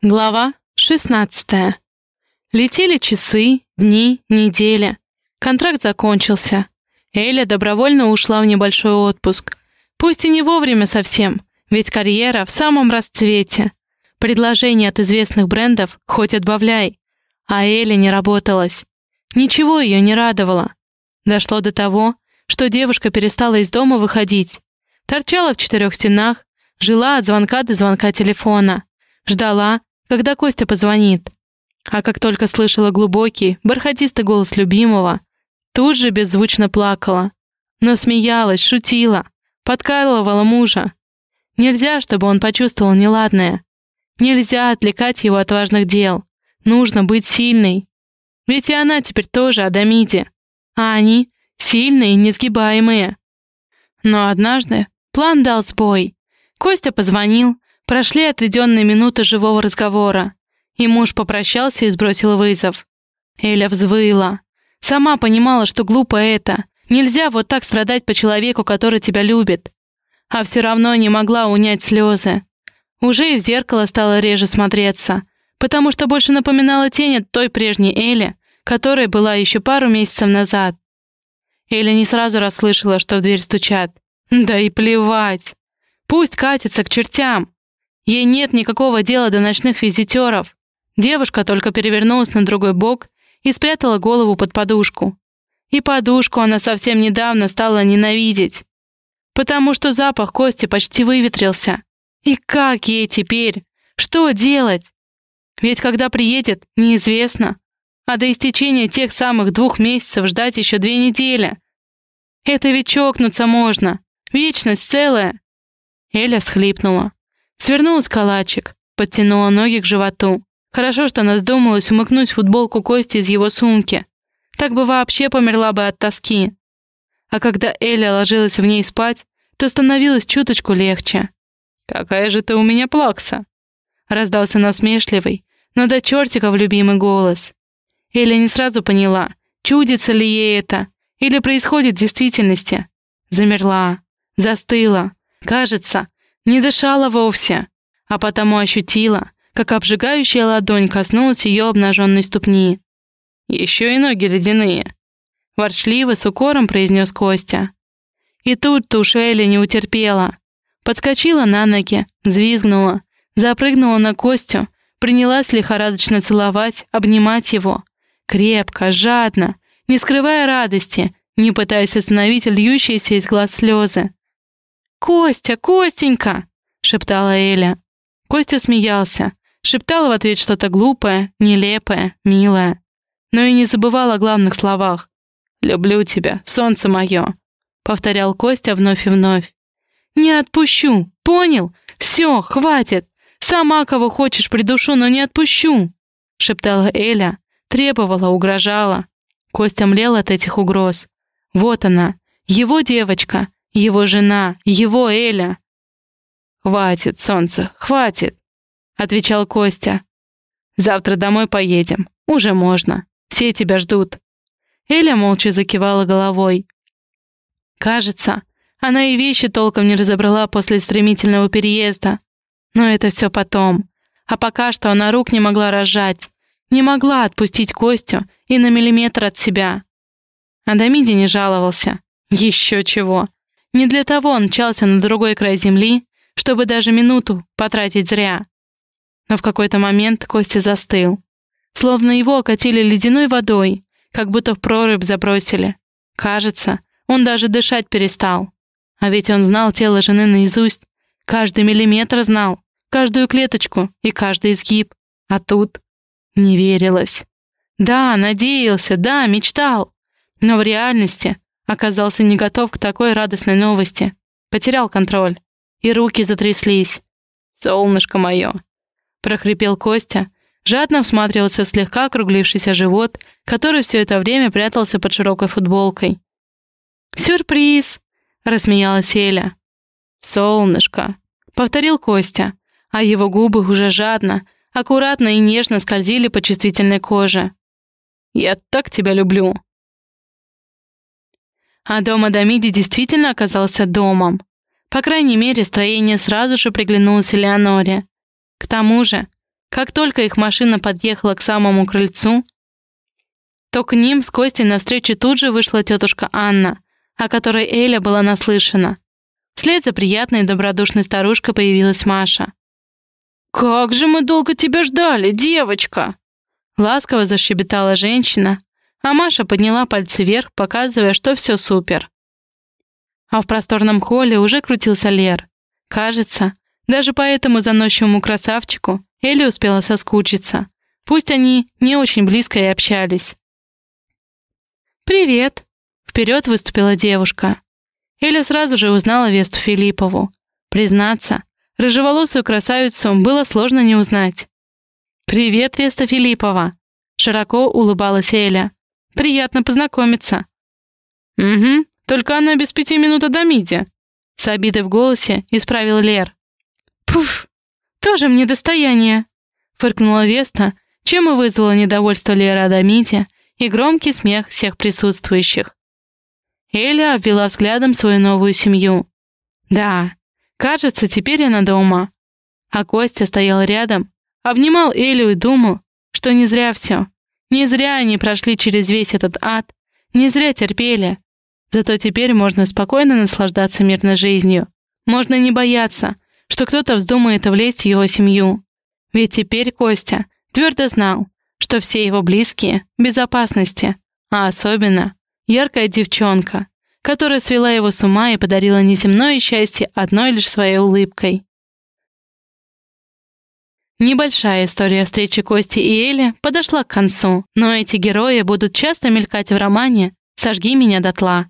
Глава 16. Летели часы, дни, недели. Контракт закончился. Эля добровольно ушла в небольшой отпуск. Пусть и не вовремя совсем, ведь карьера в самом расцвете. Предложения от известных брендов хоть отбавляй. А Эля не работалась. Ничего ее не радовало. Дошло до того, что девушка перестала из дома выходить. Торчала в четырех стенах, жила от звонка до звонка телефона. Ждала, когда Костя позвонит. А как только слышала глубокий, бархатистый голос любимого, тут же беззвучно плакала. Но смеялась, шутила, подкалывала мужа. Нельзя, чтобы он почувствовал неладное. Нельзя отвлекать его от важных дел. Нужно быть сильной. Ведь и она теперь тоже Адамиде. А они сильные и несгибаемые. Но однажды план дал сбой. Костя позвонил, Прошли отведенные минуты живого разговора, и муж попрощался и сбросил вызов. Эля взвыла. Сама понимала, что глупо это. Нельзя вот так страдать по человеку, который тебя любит. А все равно не могла унять слезы. Уже и в зеркало стала реже смотреться, потому что больше напоминала тень от той прежней Эли, которая была еще пару месяцев назад. Эля не сразу расслышала, что в дверь стучат. Да и плевать. Пусть катится к чертям. Ей нет никакого дела до ночных визитеров. Девушка только перевернулась на другой бок и спрятала голову под подушку. И подушку она совсем недавно стала ненавидеть. Потому что запах кости почти выветрился. И как ей теперь? Что делать? Ведь когда приедет, неизвестно. А до истечения тех самых двух месяцев ждать еще две недели. Это ведь чокнуться можно. Вечность целая. Эля всхлипнула. Свернулась калачик, подтянула ноги к животу. Хорошо, что надумалась умыкнуть футболку Кости из его сумки. Так бы вообще померла бы от тоски. А когда Эля ложилась в ней спать, то становилось чуточку легче. «Какая же ты у меня плакса!» Раздался насмешливый, но до чертиков любимый голос. Эля не сразу поняла, чудится ли ей это, или происходит в действительности. Замерла, застыла. Кажется, не дышала вовсе, а потому ощутила, как обжигающая ладонь коснулась ее обнаженной ступни. «Еще и ноги ледяные», — ворчливо с укором произнес Костя. И тут Тушеля не утерпела. Подскочила на ноги, взвизгнула, запрыгнула на Костю, принялась лихорадочно целовать, обнимать его. Крепко, жадно, не скрывая радости, не пытаясь остановить льющиеся из глаз слезы. «Костя, Костенька!» — шептала Эля. Костя смеялся, шептал в ответ что-то глупое, нелепое, милое. Но и не забывал о главных словах. «Люблю тебя, солнце мое!» — повторял Костя вновь и вновь. «Не отпущу, понял? Все, хватит! Сама кого хочешь придушу, но не отпущу!» — шептала Эля, требовала, угрожала. Костя млел от этих угроз. Вот она, его девочка, его жена, его Эля. «Хватит, солнце, хватит», — отвечал Костя. «Завтра домой поедем. Уже можно. Все тебя ждут». Эля молча закивала головой. Кажется, она и вещи толком не разобрала после стремительного переезда. Но это все потом. А пока что она рук не могла разжать, не могла отпустить Костю и на миллиметр от себя. Адамиди не жаловался. Еще чего. Не для того он мчался на другой край земли, чтобы даже минуту потратить зря. Но в какой-то момент Костя застыл. Словно его окатили ледяной водой, как будто в прорубь забросили. Кажется, он даже дышать перестал. А ведь он знал тело жены наизусть, каждый миллиметр знал, каждую клеточку и каждый изгиб. А тут не верилось. Да, надеялся, да, мечтал. Но в реальности Оказался не готов к такой радостной новости. Потерял контроль. И руки затряслись. «Солнышко мое!» прохрипел Костя, жадно всматривался в слегка округлившийся живот, который все это время прятался под широкой футболкой. «Сюрприз!» — рассмеялась Эля. «Солнышко!» — повторил Костя, а его губы уже жадно, аккуратно и нежно скользили по чувствительной коже. «Я так тебя люблю!» А дом Адамиди действительно оказался домом. По крайней мере, строение сразу же приглянулось Элеоноре. К тому же, Как только их машина подъехала к самому крыльцу, то к ним с Костей навстречу тут же вышла тетушка Анна, о которой Эля была наслышана. Вслед за приятной и добродушной старушкой появилась Маша. «Как же мы долго тебя ждали, девочка!» Ласково защебетала женщина, а Маша подняла пальцы вверх, показывая, что все супер. А в просторном холле уже крутился Лер. Кажется, даже по этому заносчивому красавчику Элли успела соскучиться. Пусть они не очень близко и общались. «Привет!» — вперед выступила девушка. Эля сразу же узнала Весту Филиппову. Признаться, рыжеволосую красавицу было сложно не узнать. «Привет, Веста Филиппова!» — широко улыбалась Эля. «Приятно познакомиться». «Угу, только она без пяти минут до миди», — с обидой в голосе исправил Лер. «Пуф, тоже мне достояние», — фыркнула Веста, чем и вызвала недовольство Лера Адамити и громкий смех всех присутствующих. Эля обвела взглядом свою новую семью. Да, кажется, теперь она дома. А Костя стоял рядом, обнимал Элю и думал, что не зря все. Не зря они прошли через весь этот ад, не зря терпели. Зато теперь можно спокойно наслаждаться мирной жизнью. Можно не бояться, что кто-то вздумает влезть в его семью. Ведь теперь Костя твердо знал, что все его близкие в безопасности, а особенно яркая девчонка, которая свела его с ума и подарила неземное счастье одной лишь своей улыбкой. Небольшая история встречи Кости и Эли подошла к концу, но эти герои будут часто мелькать в романе «Сожги меня дотла».